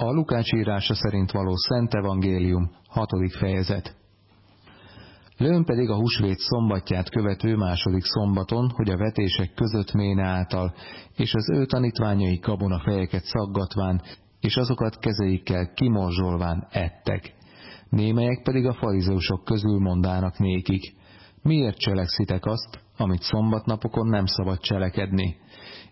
A Lukács írása szerint való Szent Evangélium, 6. fejezet. Lőn pedig a húsvét szombatját követő második szombaton, hogy a vetések között méne által, és az ő tanítványai kabona fejeket szaggatván, és azokat kezeikkel kimorzsolván ettek. Némelyek pedig a farizósok közül mondának nékik, miért cselekszitek azt, amit szombatnapokon nem szabad cselekedni?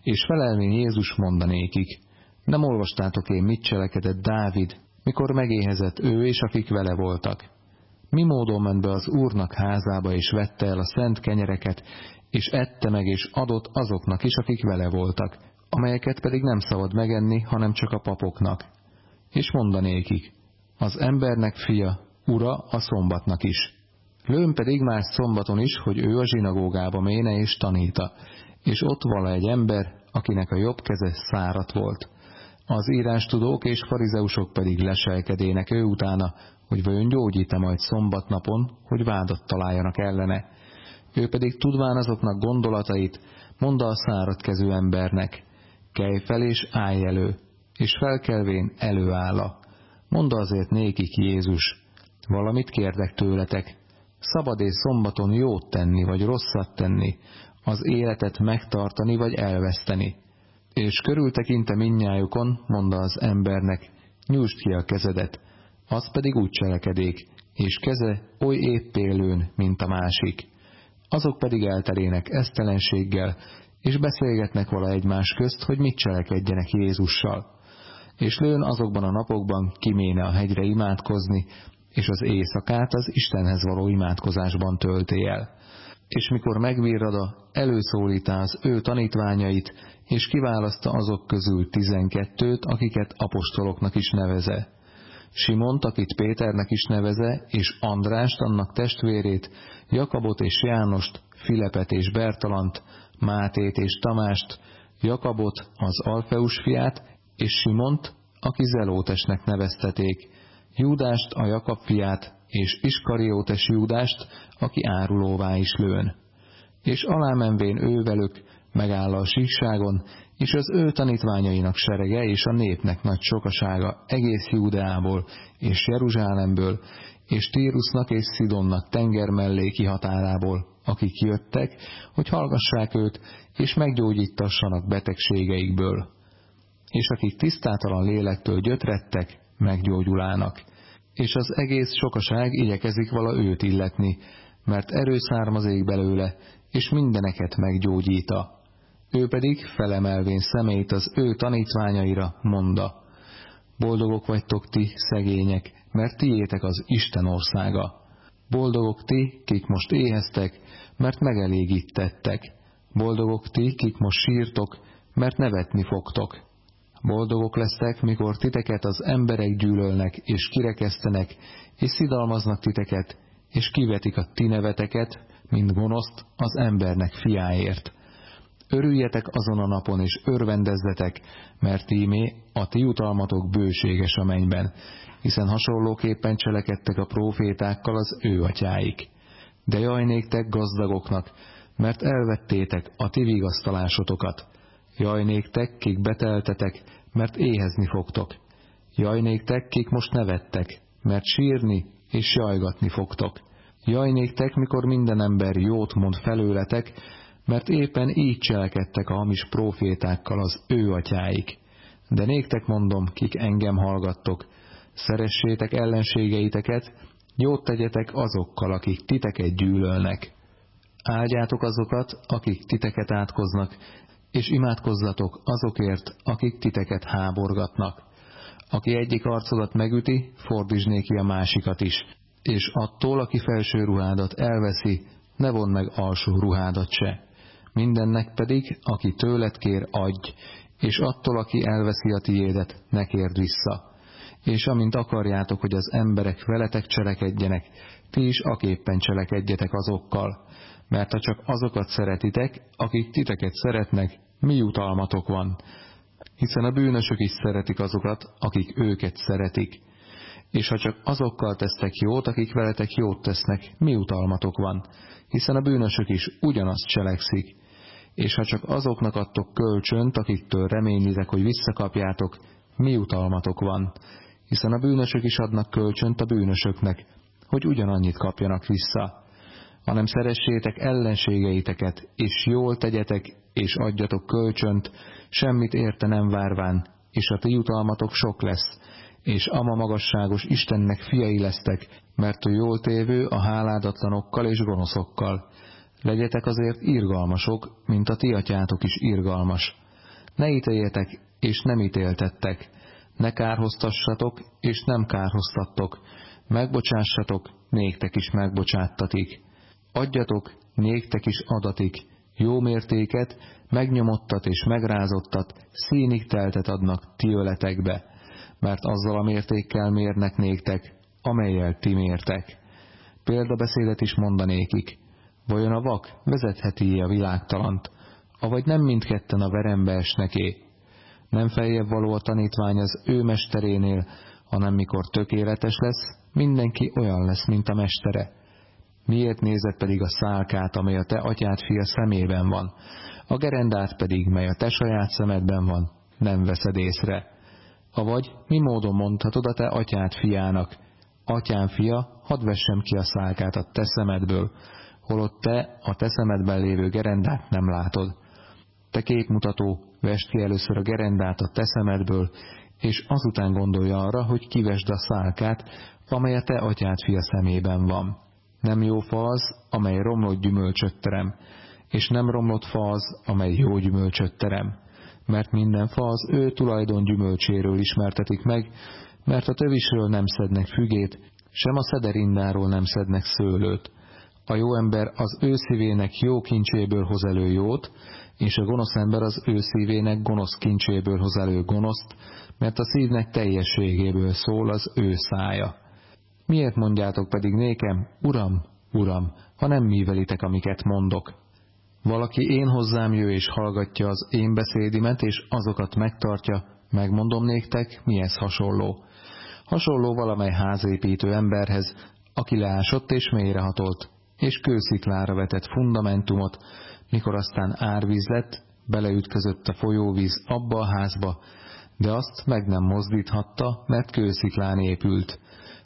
És felelvén Jézus mondanékik, nem olvastátok én, mit cselekedett Dávid, mikor megéhezett ő és akik vele voltak. Mi módon ment be az Úrnak házába, és vette el a szent kenyereket, és ette meg, és adott azoknak is, akik vele voltak, amelyeket pedig nem szabad megenni, hanem csak a papoknak. És mondanékik, az embernek fia, ura a szombatnak is. Lőn pedig más szombaton is, hogy ő a zsinagógába méne és taníta, és ott vala egy ember, akinek a jobb keze szárat volt. Az írástudók és farizeusok pedig leselkedének ő utána, hogy vajon gyógyít-e majd szombatnapon, hogy vádat találjanak ellene. Ő pedig tudván azoknak gondolatait, mondta a szárat kezű embernek, kelj fel és állj elő, és felkelvén előálla. Mondd azért nékik Jézus, valamit kérdek tőletek, szabad és szombaton jót tenni, vagy rosszat tenni, az életet megtartani, vagy elveszteni. És körültekinte minnyájukon, mondta az embernek, nyújtsd ki a kezedet, az pedig úgy cselekedék, és keze oly éppélőn, mint a másik. Azok pedig eltelének esztelenséggel, és beszélgetnek vala egymás közt, hogy mit cselekedjenek Jézussal. És lőn azokban a napokban kiméne a hegyre imádkozni, és az éjszakát az Istenhez való imádkozásban tölté el. És mikor megvirrada, előszólítá az ő tanítványait, és kiválaszta azok közül tizenkettőt, akiket apostoloknak is neveze. Simont, akit Péternek is neveze, és Andrást, annak testvérét, Jakabot és Jánost, Filepet és Bertalant, Mátét és Tamást, Jakabot, az Alfeus fiát, és Simont, aki Zelótesnek nevezteték, Júdást, a Jakab fiát, és Iskariótes Júdást, aki árulóvá is lőn. És alámenvén ő velük, megáll a síkságon, és az ő tanítványainak serege és a népnek nagy sokasága egész Júdeából és Jeruzsálemből, és Tírusnak és Szidonnak tenger melléki határából, akik jöttek, hogy hallgassák őt, és meggyógyítassanak betegségeikből. És akik tisztátalan lélektől gyötrettek, meggyógyulának. És az egész sokaság igyekezik vala őt illetni, mert erő származék belőle, és mindeneket meggyógyíta. Ő pedig felemelvén szemét az ő tanítványaira monda, boldogok vagytok ti, szegények, mert tiétek az Isten országa. Boldogok ti, kik most éheztek, mert megelégítettek. Boldogok ti, kik most sírtok, mert nevetni fogtok. Boldogok lesztek, mikor titeket az emberek gyűlölnek, és kirekesztenek, és szidalmaznak titeket, és kivetik a ti neveteket, mint gonoszt az embernek fiáért. Örüljetek azon a napon, és örvendezzetek, mert ímé a ti jutalmatok bőséges a mennyben, hiszen hasonlóképpen cselekedtek a profétákkal az ő atyáik. De jaj néktek gazdagoknak, mert elvettétek a ti vigasztalásotokat. Jaj néktek, kik beteltetek, mert éhezni fogtok. Jaj néktek, kik most nevettek, mert sírni és jajgatni fogtok. Jaj néktek, mikor minden ember jót mond felőletek, mert éppen így cselekedtek a hamis profétákkal az ő atyáik. De néktek mondom, kik engem hallgattok, szeressétek ellenségeiteket, jót tegyetek azokkal, akik titeket gyűlölnek. Áldjátok azokat, akik titeket átkoznak, és imádkozzatok azokért, akik titeket háborgatnak. Aki egyik arcodat megüti, fordítsd néki a másikat is, és attól, aki felső ruhádat elveszi, ne von meg alsó ruhádat se. Mindennek pedig, aki tőled kér, adj, és attól, aki elveszi a tiédet, ne kérd vissza. És amint akarjátok, hogy az emberek veletek cselekedjenek, ti is aképpen cselekedjetek azokkal, mert ha csak azokat szeretitek, akik titeket szeretnek, mi jutalmatok van? Hiszen a bűnösök is szeretik azokat, akik őket szeretik. És ha csak azokkal tesztek jót, akik veletek jót tesznek, mi utalmatok van? Hiszen a bűnösök is ugyanazt cselekszik és ha csak azoknak adtok kölcsönt, akiktől reménylitek, hogy visszakapjátok, mi utalmatok van, hiszen a bűnösök is adnak kölcsönt a bűnösöknek, hogy ugyanannyit kapjanak vissza, hanem szeressétek ellenségeiteket, és jól tegyetek, és adjatok kölcsönt, semmit érte nem várván, és a ti jutalmatok sok lesz, és ama magasságos Istennek fiai lesztek, mert ő jól tévő a háládatlanokkal és gonoszokkal. Legyetek azért irgalmasok, mint a ti atyátok is irgalmas. Ne ítéljetek, és nem ítéltettek. Ne kárhoztassatok, és nem kárhoztattok. Megbocsássatok, néktek is megbocsáttatik. Adjatok, néktek is adatik. Jó mértéket, megnyomottat és megrázottat, színig teltet adnak ti öletekbe, mert azzal a mértékkel mérnek néktek, amelyel ti mértek. Példabeszédet is mondanékik. Vajon a vak vezetheti a világtalant, avagy nem mindketten a verembe esneké? Nem feljebb való a tanítvány az ő mesterénél, hanem mikor tökéletes lesz, mindenki olyan lesz, mint a mestere. Miért nézed pedig a szálkát, amely a te atyád fia szemében van, a gerendát pedig, mely a te saját szemedben van, nem veszed észre? Avagy mi módon mondhatod a te atyád fiának, atyám fia, hadd vessem ki a szálkát a te szemedből, holott te a te szemedben lévő gerendát nem látod. Te képmutató, vest ki először a gerendát a te szemedből, és azután gondolja arra, hogy kivesd a szálkát, amely a te atyád fia szemében van. Nem jó fa az, amely romlott gyümölcsöt terem, és nem romlott fa az, amely jó gyümölcsöt terem. Mert minden fa az ő tulajdon gyümölcséről ismertetik meg, mert a tövisről nem szednek fügét, sem a szederindáról nem szednek szőlőt. A jó ember az ő szívének jó kincséből hoz elő jót, és a gonosz ember az ő szívének gonosz kincséből hoz elő gonoszt, mert a szívnek teljességéből szól az ő szája. Miért mondjátok pedig nékem, Uram, Uram, ha nem művelitek, amiket mondok? Valaki én hozzám jő és hallgatja az én beszédimet, és azokat megtartja, megmondom néktek, mihez hasonló. Hasonló valamely házépítő emberhez, aki leásott és mélyrehatolt, és kősziklára vetett fundamentumot, mikor aztán árvíz lett, beleütközött a folyóvíz abba a házba, de azt meg nem mozdíthatta, mert kősziklán épült.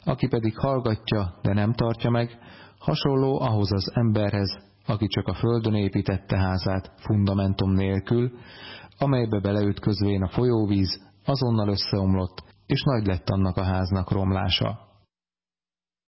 Aki pedig hallgatja, de nem tartja meg, hasonló ahhoz az emberhez, aki csak a földön építette házát fundamentum nélkül, amelybe beleütközvén a folyóvíz azonnal összeomlott, és nagy lett annak a háznak romlása.